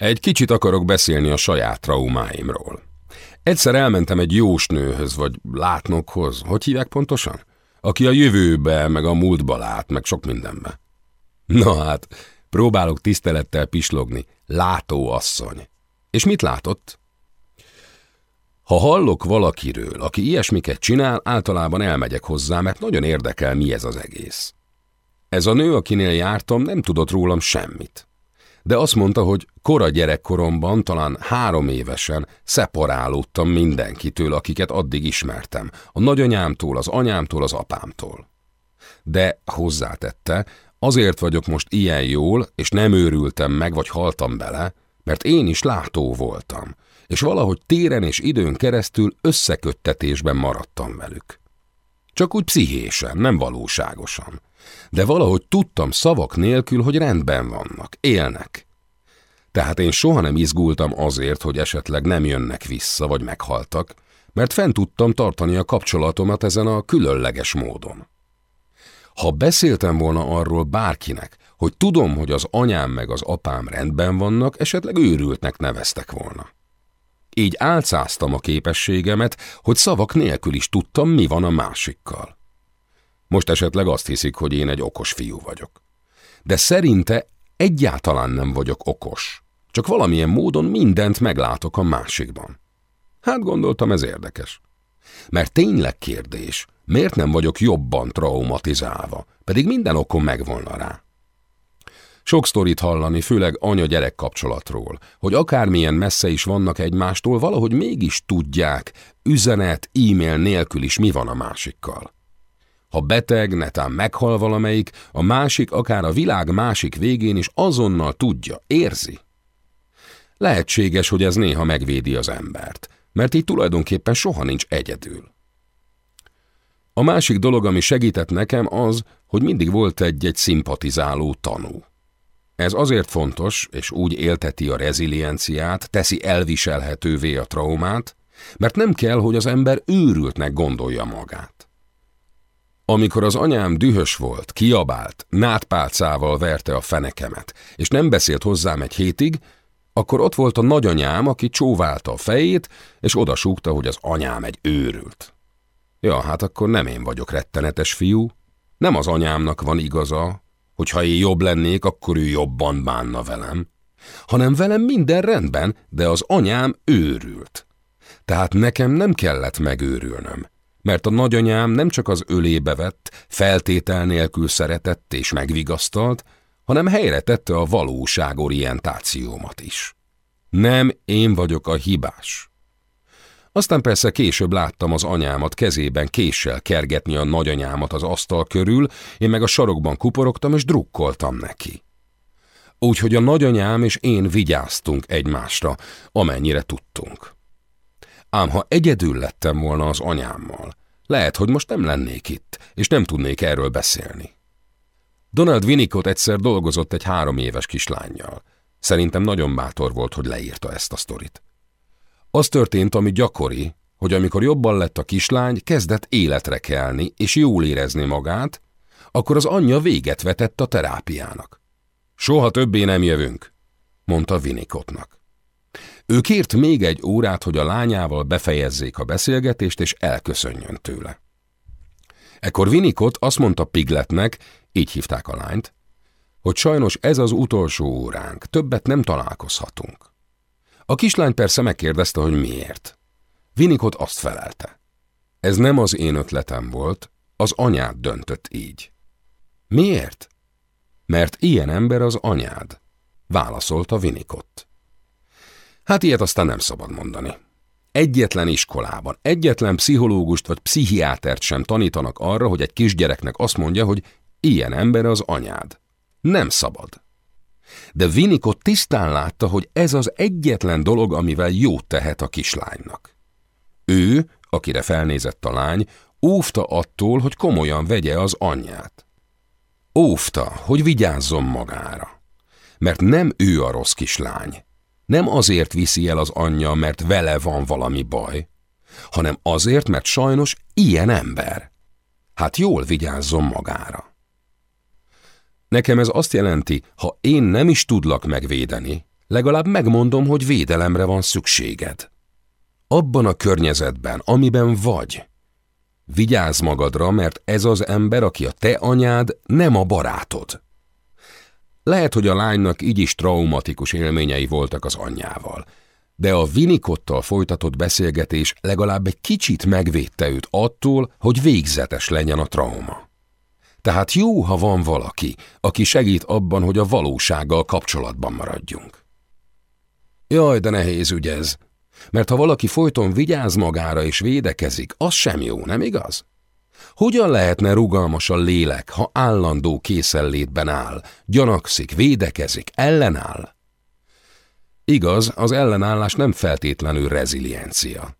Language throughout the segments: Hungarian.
Egy kicsit akarok beszélni a saját traumáimról. Egyszer elmentem egy jósnőhöz, vagy látnokhoz, hogy hívják pontosan? Aki a jövőbe, meg a múltba lát, meg sok mindenbe. Na hát, próbálok tisztelettel pislogni. Látó asszony. És mit látott? Ha hallok valakiről, aki ilyesmiket csinál, általában elmegyek hozzá, mert nagyon érdekel, mi ez az egész. Ez a nő, akinél jártam, nem tudott rólam semmit. De azt mondta, hogy kora gyerekkoromban, talán három évesen szeparálódtam mindenkitől, akiket addig ismertem. A nagyanyámtól, az anyámtól, az apámtól. De hozzátette, azért vagyok most ilyen jól, és nem őrültem meg, vagy haltam bele, mert én is látó voltam, és valahogy téren és időn keresztül összeköttetésben maradtam velük. Csak úgy pszichésen, nem valóságosan. De valahogy tudtam szavak nélkül, hogy rendben vannak, élnek. Tehát én soha nem izgultam azért, hogy esetleg nem jönnek vissza, vagy meghaltak, mert fent tudtam tartani a kapcsolatomat ezen a különleges módon. Ha beszéltem volna arról bárkinek, hogy tudom, hogy az anyám meg az apám rendben vannak, esetleg őrültnek neveztek volna. Így álcáztam a képességemet, hogy szavak nélkül is tudtam, mi van a másikkal. Most esetleg azt hiszik, hogy én egy okos fiú vagyok. De szerinte egyáltalán nem vagyok okos. Csak valamilyen módon mindent meglátok a másikban. Hát gondoltam, ez érdekes. Mert tényleg kérdés, miért nem vagyok jobban traumatizálva, pedig minden okom megvolna rá. Sok sztorit hallani, főleg anya-gyerek kapcsolatról, hogy akármilyen messze is vannak egymástól, valahogy mégis tudják, üzenet, e-mail nélkül is mi van a másikkal. Ha beteg, netán meghal valamelyik, a másik akár a világ másik végén is azonnal tudja, érzi. Lehetséges, hogy ez néha megvédi az embert, mert így tulajdonképpen soha nincs egyedül. A másik dolog, ami segített nekem az, hogy mindig volt egy-egy szimpatizáló tanú. Ez azért fontos, és úgy élteti a rezilienciát, teszi elviselhetővé a traumát, mert nem kell, hogy az ember őrültnek gondolja magát. Amikor az anyám dühös volt, kiabált, nátpálcával verte a fenekemet, és nem beszélt hozzám egy hétig, akkor ott volt a nagyanyám, aki csóválta a fejét, és odasúgta, hogy az anyám egy őrült. Ja, hát akkor nem én vagyok rettenetes fiú, nem az anyámnak van igaza, hogy ha én jobb lennék, akkor ő jobban bánna velem, hanem velem minden rendben, de az anyám őrült. Tehát nekem nem kellett megőrülnöm, mert a nagyanyám nem csak az ölébe vett, feltétel nélkül szeretett és megvigasztalt, hanem helyre tette a valóságorientációmat is. Nem én vagyok a hibás. Aztán persze később láttam az anyámat kezében késsel kergetni a nagyanyámat az asztal körül, én meg a sarokban kuporogtam és drukkoltam neki. Úgyhogy a nagyanyám és én vigyáztunk egymásra, amennyire tudtunk. Ám ha egyedül lettem volna az anyámmal, lehet, hogy most nem lennék itt, és nem tudnék erről beszélni. Donald Winnicott egyszer dolgozott egy három éves kislányjal. Szerintem nagyon bátor volt, hogy leírta ezt a sztorit. Az történt, ami gyakori, hogy amikor jobban lett a kislány, kezdett életre kelni és jól érezni magát, akkor az anyja véget vetett a terápiának. Soha többé nem jövünk, mondta Winnicottnak. Ő kért még egy órát, hogy a lányával befejezzék a beszélgetést és elköszönjön tőle. Ekkor Winnicott azt mondta Pigletnek, így hívták a lányt, hogy sajnos ez az utolsó óránk, többet nem találkozhatunk. A kislány persze megkérdezte, hogy miért. Vinikot azt felelte. Ez nem az én ötletem volt, az anyád döntött így. Miért? Mert ilyen ember az anyád, válaszolta Vinikott. Hát ilyet aztán nem szabad mondani. Egyetlen iskolában, egyetlen pszichológust vagy pszichiátert sem tanítanak arra, hogy egy kisgyereknek azt mondja, hogy ilyen ember az anyád. Nem szabad. De Vinikot tisztán látta, hogy ez az egyetlen dolog, amivel jót tehet a kislánynak. Ő, akire felnézett a lány, óvta attól, hogy komolyan vegye az anyját. Óvta, hogy vigyázzon magára. Mert nem ő a rossz kislány. Nem azért viszi el az anyja, mert vele van valami baj, hanem azért, mert sajnos ilyen ember. Hát jól vigyázzon magára. Nekem ez azt jelenti, ha én nem is tudlak megvédeni, Legalább megmondom, hogy védelemre van szükséged. Abban a környezetben, amiben vagy. Vigyázz magadra, mert ez az ember, aki a te anyád, nem a barátod. Lehet, hogy a lánynak így is traumatikus élményei voltak az anyjával, de a Vinikottal folytatott beszélgetés legalább egy kicsit megvédte őt attól, hogy végzetes legyen a trauma. Tehát jó, ha van valaki, aki segít abban, hogy a valósággal kapcsolatban maradjunk. Jaj, de nehéz ügy ez, mert ha valaki folyton vigyáz magára és védekezik, az sem jó, nem igaz? Hogyan lehetne rugalmas a lélek, ha állandó készenlétben áll, gyanakszik, védekezik, ellenáll? Igaz, az ellenállás nem feltétlenül reziliencia.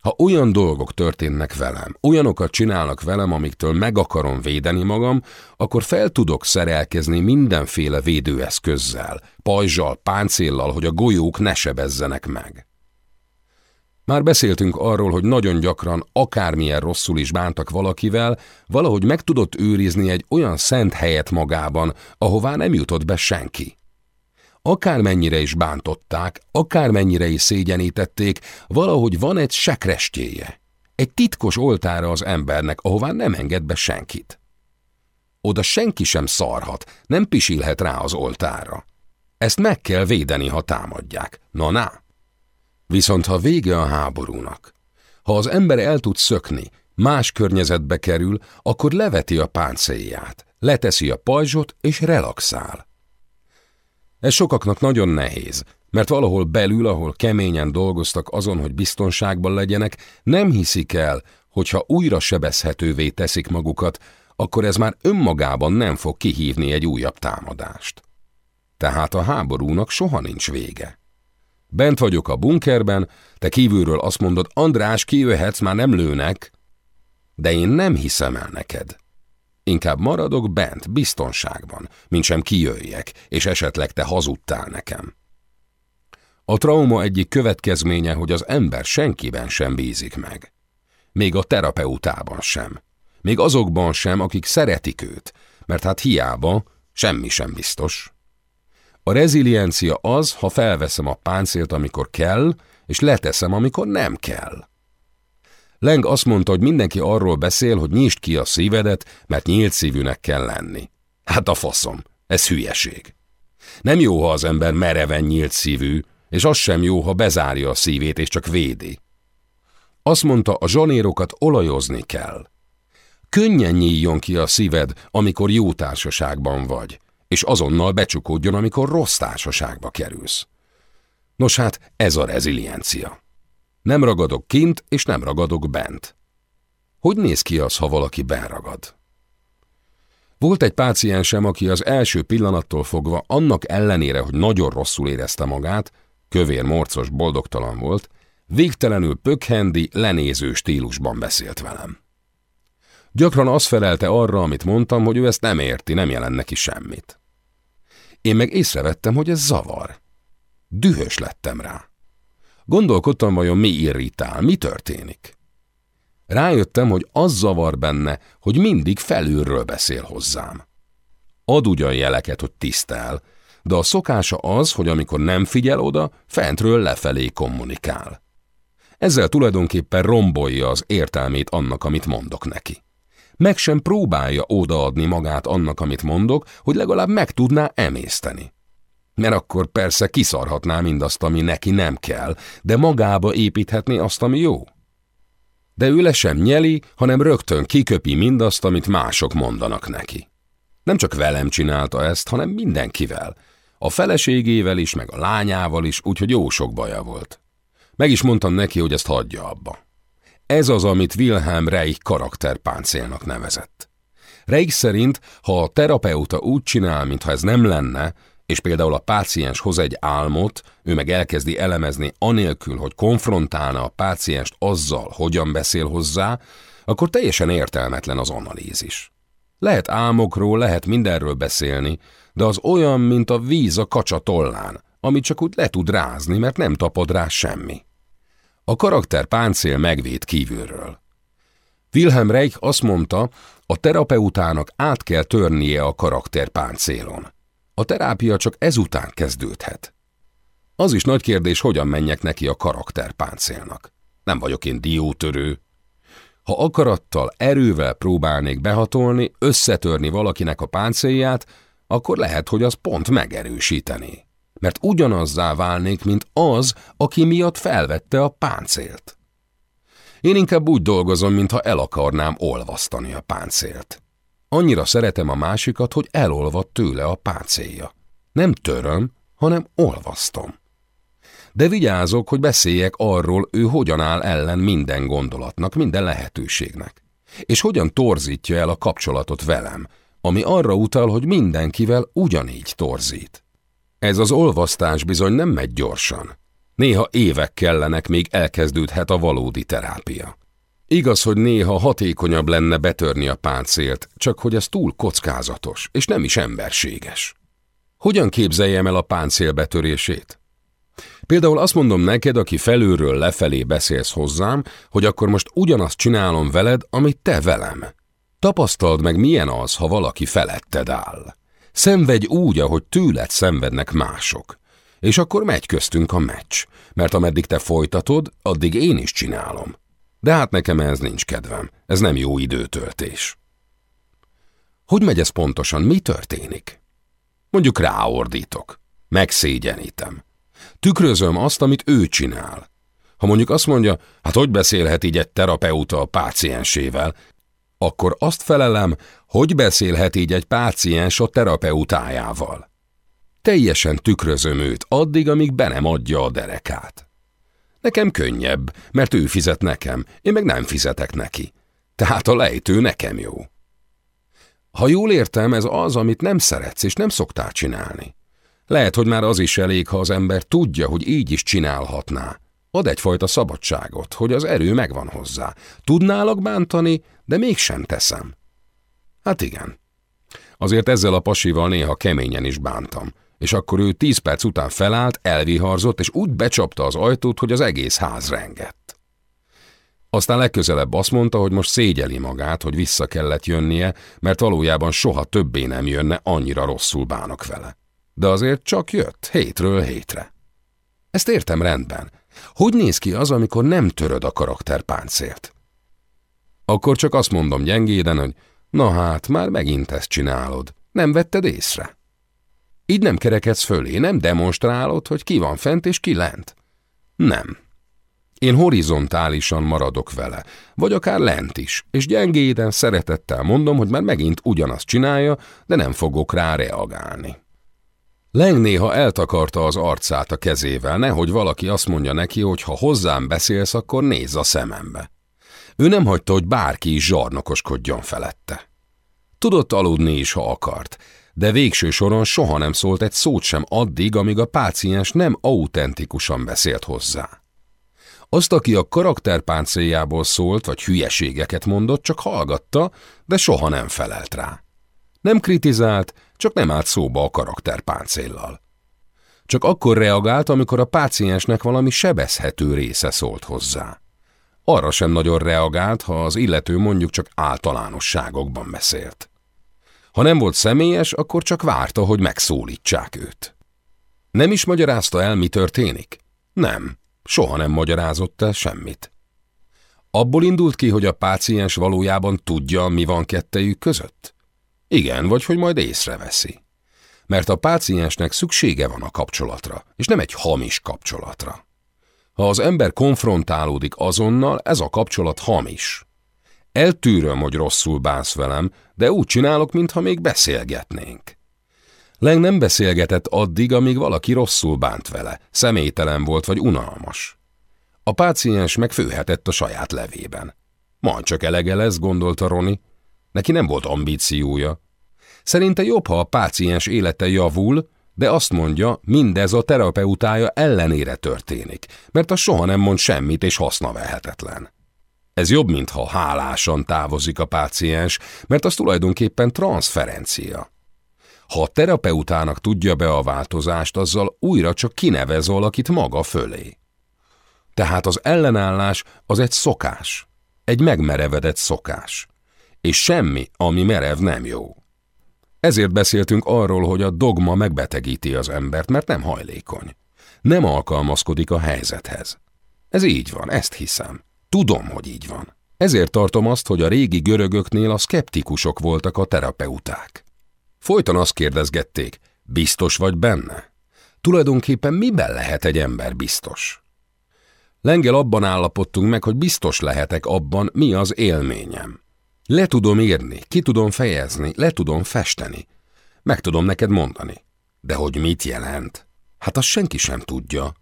Ha olyan dolgok történnek velem, olyanokat csinálnak velem, amiktől meg akarom védeni magam, akkor fel tudok szerelkezni mindenféle védőeszközzel, pajzsal, páncéllal, hogy a golyók ne sebezzenek meg. Már beszéltünk arról, hogy nagyon gyakran akármilyen rosszul is bántak valakivel, valahogy meg tudott őrizni egy olyan szent helyet magában, ahová nem jutott be senki. Akármennyire is bántották, akármennyire is szégyenítették, valahogy van egy sekrestjéje. Egy titkos oltára az embernek, ahová nem enged be senkit. Oda senki sem szarhat, nem pisilhet rá az oltára. Ezt meg kell védeni, ha támadják. Na, na! Viszont ha vége a háborúnak, ha az ember el tud szökni, más környezetbe kerül, akkor leveti a páncélját, leteszi a pajzsot és relaxál. Ez sokaknak nagyon nehéz, mert valahol belül, ahol keményen dolgoztak azon, hogy biztonságban legyenek, nem hiszik el, hogy ha újra sebezhetővé teszik magukat, akkor ez már önmagában nem fog kihívni egy újabb támadást. Tehát a háborúnak soha nincs vége. Bent vagyok a bunkerben, te kívülről azt mondod, András, kijöhetsz, már nem lőnek, de én nem hiszem el neked. Inkább maradok bent, biztonságban, mint sem kijöjjek, és esetleg te hazudtál nekem. A trauma egyik következménye, hogy az ember senkiben sem bízik meg. Még a terapeutában sem. Még azokban sem, akik szeretik őt, mert hát hiába semmi sem biztos. A reziliencia az, ha felveszem a páncélt, amikor kell, és leteszem, amikor nem kell. Leng azt mondta, hogy mindenki arról beszél, hogy nyisd ki a szívedet, mert nyílt szívűnek kell lenni. Hát a faszom, ez hülyeség. Nem jó, ha az ember mereven nyílt szívű, és az sem jó, ha bezárja a szívét és csak védi. Azt mondta, a zsanérokat olajozni kell. Könnyen nyíljon ki a szíved, amikor jó társaságban vagy, és azonnal becsukódjon, amikor rossz társaságba kerülsz. Nos hát, ez a reziliencia. Nem ragadok kint, és nem ragadok bent. Hogy néz ki az, ha valaki benragad? Volt egy páciensem, aki az első pillanattól fogva, annak ellenére, hogy nagyon rosszul érezte magát, kövér, morcos, boldogtalan volt, végtelenül pökhendi, lenéző stílusban beszélt velem. Gyakran azt felelte arra, amit mondtam, hogy ő ezt nem érti, nem jelent neki semmit. Én meg észrevettem, hogy ez zavar. Dühös lettem rá. Gondolkodtam, vajon mi irritál, mi történik. Rájöttem, hogy az zavar benne, hogy mindig felülről beszél hozzám. Ad ugyan jeleket, hogy tisztel, de a szokása az, hogy amikor nem figyel oda, fentről lefelé kommunikál. Ezzel tulajdonképpen rombolja az értelmét annak, amit mondok neki. Meg sem próbálja odaadni magát annak, amit mondok, hogy legalább meg tudná emészteni mert akkor persze kiszarhatná mindazt, ami neki nem kell, de magába építhetné azt, ami jó. De ő le sem nyeli, hanem rögtön kiköpi mindazt, amit mások mondanak neki. Nem csak velem csinálta ezt, hanem mindenkivel. A feleségével is, meg a lányával is, úgyhogy jó sok baja volt. Meg is mondtam neki, hogy ezt hagyja abba. Ez az, amit Wilhelm Reich karakterpáncélnak nevezett. Reich szerint, ha a terapeuta úgy csinál, mintha ez nem lenne, és például a páciens hoz egy álmot, ő meg elkezdi elemezni anélkül, hogy konfrontálna a pácienst azzal, hogyan beszél hozzá, akkor teljesen értelmetlen az analízis. Lehet álmokról, lehet mindenről beszélni, de az olyan, mint a víz a kacsa tollán, amit csak úgy le tud rázni, mert nem tapad rá semmi. A karakter páncél megvéd kívülről. Wilhelm Reich azt mondta, a terapeutának át kell törnie a karakter páncélon. A terápia csak ezután kezdődhet. Az is nagy kérdés, hogyan menjek neki a karakterpáncélnak. Nem vagyok én diótörő. Ha akarattal, erővel próbálnék behatolni, összetörni valakinek a páncélját, akkor lehet, hogy az pont megerősíteni. Mert ugyanazzá válnék, mint az, aki miatt felvette a páncélt. Én inkább úgy dolgozom, mintha el akarnám olvasztani a páncélt. Annyira szeretem a másikat, hogy elolvad tőle a páncélja. Nem töröm, hanem olvasztom. De vigyázok, hogy beszéljek arról, ő hogyan áll ellen minden gondolatnak, minden lehetőségnek. És hogyan torzítja el a kapcsolatot velem, ami arra utal, hogy mindenkivel ugyanígy torzít. Ez az olvasztás bizony nem megy gyorsan. Néha évek kellenek, még elkezdődhet a valódi terápia. Igaz, hogy néha hatékonyabb lenne betörni a páncélt, csak hogy ez túl kockázatos, és nem is emberséges. Hogyan képzeljem el a páncél betörését? Például azt mondom neked, aki felülről lefelé beszélsz hozzám, hogy akkor most ugyanazt csinálom veled, amit te velem. Tapasztald meg, milyen az, ha valaki feletted áll. Szenvedj úgy, ahogy tőled szenvednek mások. És akkor megy köztünk a meccs, mert ameddig te folytatod, addig én is csinálom. De hát nekem ez nincs kedvem, ez nem jó időtöltés. Hogy megy ez pontosan, mi történik? Mondjuk ráordítok, megszégyenítem. Tükrözöm azt, amit ő csinál. Ha mondjuk azt mondja, hát hogy beszélhet így egy terapeuta a páciensével, akkor azt felelem, hogy beszélhet így egy páciens a terapeutájával. Teljesen tükrözöm őt addig, amíg be nem adja a derekát. Nekem könnyebb, mert ő fizet nekem, én meg nem fizetek neki. Tehát a lejtő nekem jó. Ha jól értem, ez az, amit nem szeretsz és nem szoktál csinálni. Lehet, hogy már az is elég, ha az ember tudja, hogy így is csinálhatná. Ad egyfajta szabadságot, hogy az erő megvan hozzá. Tudnálak bántani, de mégsem teszem. Hát igen. Azért ezzel a pasival néha keményen is bántam, és akkor ő tíz perc után felállt, elviharzott, és úgy becsapta az ajtót, hogy az egész ház rengett. Aztán legközelebb azt mondta, hogy most szégyeli magát, hogy vissza kellett jönnie, mert valójában soha többé nem jönne, annyira rosszul bánok vele. De azért csak jött, hétről hétre. Ezt értem rendben. Hogy néz ki az, amikor nem töröd a karakterpáncélt? Akkor csak azt mondom gyengéden, hogy na hát, már megint ezt csinálod. Nem vetted észre? Így nem kerekedsz fölé, nem demonstrálod, hogy ki van fent és ki lent. Nem. Én horizontálisan maradok vele, vagy akár lent is, és gyengéden, szeretettel mondom, hogy már megint ugyanazt csinálja, de nem fogok rá reagálni. Leng néha eltakarta az arcát a kezével, nehogy valaki azt mondja neki, hogy ha hozzám beszélsz, akkor nézz a szemembe. Ő nem hagyta, hogy bárki is zsarnokoskodjon felette. Tudott aludni is, ha akart, de végső soron soha nem szólt egy szót sem addig, amíg a páciens nem autentikusan beszélt hozzá. Azt, aki a karakterpáncéljából szólt, vagy hülyeségeket mondott, csak hallgatta, de soha nem felelt rá. Nem kritizált, csak nem állt szóba a karakterpáncéllal. Csak akkor reagált, amikor a páciensnek valami sebezhető része szólt hozzá. Arra sem nagyon reagált, ha az illető mondjuk csak általánosságokban beszélt. Ha nem volt személyes, akkor csak várta, hogy megszólítsák őt. Nem is magyarázta el, mi történik? Nem, soha nem magyarázott el semmit. Abból indult ki, hogy a páciens valójában tudja, mi van kettejük között? Igen, vagy hogy majd észreveszi. Mert a páciensnek szüksége van a kapcsolatra, és nem egy hamis kapcsolatra. Ha az ember konfrontálódik azonnal, ez a kapcsolat hamis. Eltűröm, hogy rosszul bánsz velem, de úgy csinálok, mintha még beszélgetnénk. Leng nem beszélgetett addig, amíg valaki rosszul bánt vele, személytelen volt vagy unalmas. A páciens megfőhetett a saját levében. Majd csak elege lesz, gondolta Roni. Neki nem volt ambíciója. Szerinte jobb, ha a páciens élete javul, de azt mondja, mindez a terapeutája ellenére történik, mert a soha nem mond semmit és hasznavehetetlen. Ez jobb, mintha hálásan távozik a páciens, mert az tulajdonképpen transferencia. Ha a terapeutának tudja be a változást, azzal újra csak kinevez valakit maga fölé. Tehát az ellenállás az egy szokás, egy megmerevedett szokás, és semmi, ami merev nem jó. Ezért beszéltünk arról, hogy a dogma megbetegíti az embert, mert nem hajlékony. Nem alkalmazkodik a helyzethez. Ez így van, ezt hiszem. Tudom, hogy így van. Ezért tartom azt, hogy a régi görögöknél a szkeptikusok voltak a terapeuták. Folyton azt kérdezgették, biztos vagy benne? Tulajdonképpen miben lehet egy ember biztos? Lengel abban állapodtunk meg, hogy biztos lehetek abban, mi az élményem. Le tudom írni, ki tudom fejezni, le tudom festeni. Meg tudom neked mondani. De hogy mit jelent? Hát azt senki sem tudja.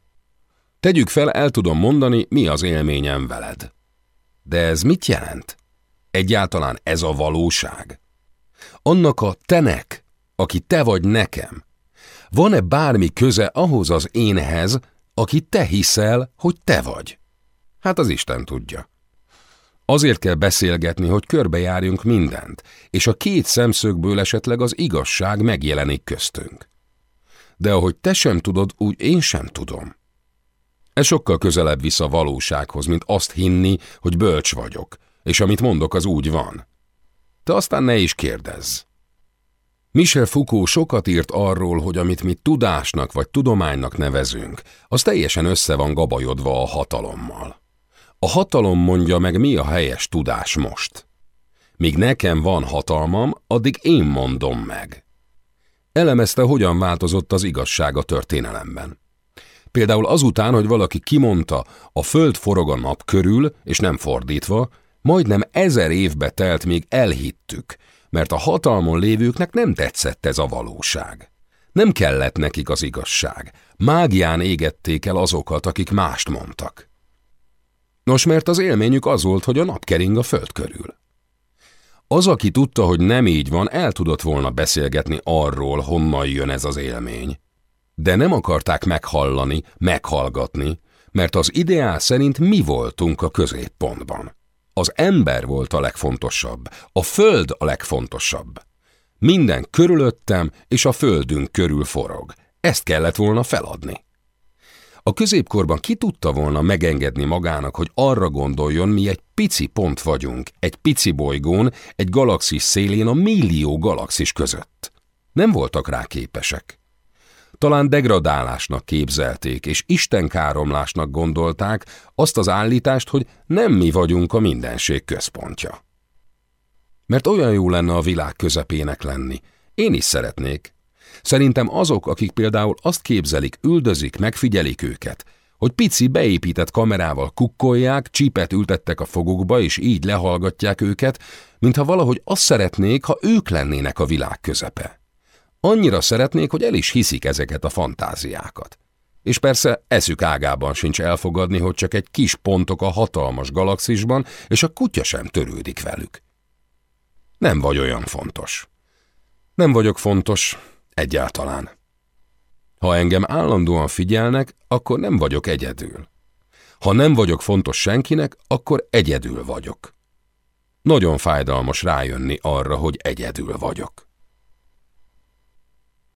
Tegyük fel, el tudom mondani, mi az élményem veled. De ez mit jelent? Egyáltalán ez a valóság? Annak a tenek, aki te vagy nekem, van-e bármi köze ahhoz az énhez, aki te hiszel, hogy te vagy? Hát az Isten tudja. Azért kell beszélgetni, hogy körbejárjunk mindent, és a két szemszögből esetleg az igazság megjelenik köztünk. De ahogy te sem tudod, úgy én sem tudom. Ez sokkal közelebb visz a valósághoz, mint azt hinni, hogy bölcs vagyok, és amit mondok, az úgy van. Te aztán ne is kérdezz. Michel Foucault sokat írt arról, hogy amit mi tudásnak vagy tudománynak nevezünk, az teljesen össze van gabajodva a hatalommal. A hatalom mondja meg, mi a helyes tudás most. Míg nekem van hatalmam, addig én mondom meg. Elemezte, hogyan változott az igazság a történelemben. Például azután, hogy valaki kimondta, a föld forog a nap körül, és nem fordítva, majdnem ezer évbe telt, még elhittük, mert a hatalmon lévőknek nem tetszett ez a valóság. Nem kellett nekik az igazság. Mágián égették el azokat, akik mást mondtak. Nos, mert az élményük az volt, hogy a nap kering a föld körül. Az, aki tudta, hogy nem így van, el tudott volna beszélgetni arról, honnan jön ez az élmény. De nem akarták meghallani, meghallgatni, mert az ideál szerint mi voltunk a középpontban. Az ember volt a legfontosabb, a föld a legfontosabb. Minden körülöttem és a földünk körül forog. Ezt kellett volna feladni. A középkorban ki tudta volna megengedni magának, hogy arra gondoljon, mi egy pici pont vagyunk, egy pici bolygón, egy galaxis szélén a millió galaxis között. Nem voltak rá képesek. Talán degradálásnak képzelték, és istenkáromlásnak gondolták azt az állítást, hogy nem mi vagyunk a mindenség központja. Mert olyan jó lenne a világ közepének lenni. Én is szeretnék. Szerintem azok, akik például azt képzelik, üldözik, megfigyelik őket, hogy pici beépített kamerával kukkolják, csípet ültettek a fogukba, és így lehallgatják őket, mintha valahogy azt szeretnék, ha ők lennének a világ közepe. Annyira szeretnék, hogy el is hiszik ezeket a fantáziákat. És persze eszük ágában sincs elfogadni, hogy csak egy kis pontok a hatalmas galaxisban, és a kutya sem törődik velük. Nem vagy olyan fontos. Nem vagyok fontos, egyáltalán. Ha engem állandóan figyelnek, akkor nem vagyok egyedül. Ha nem vagyok fontos senkinek, akkor egyedül vagyok. Nagyon fájdalmas rájönni arra, hogy egyedül vagyok.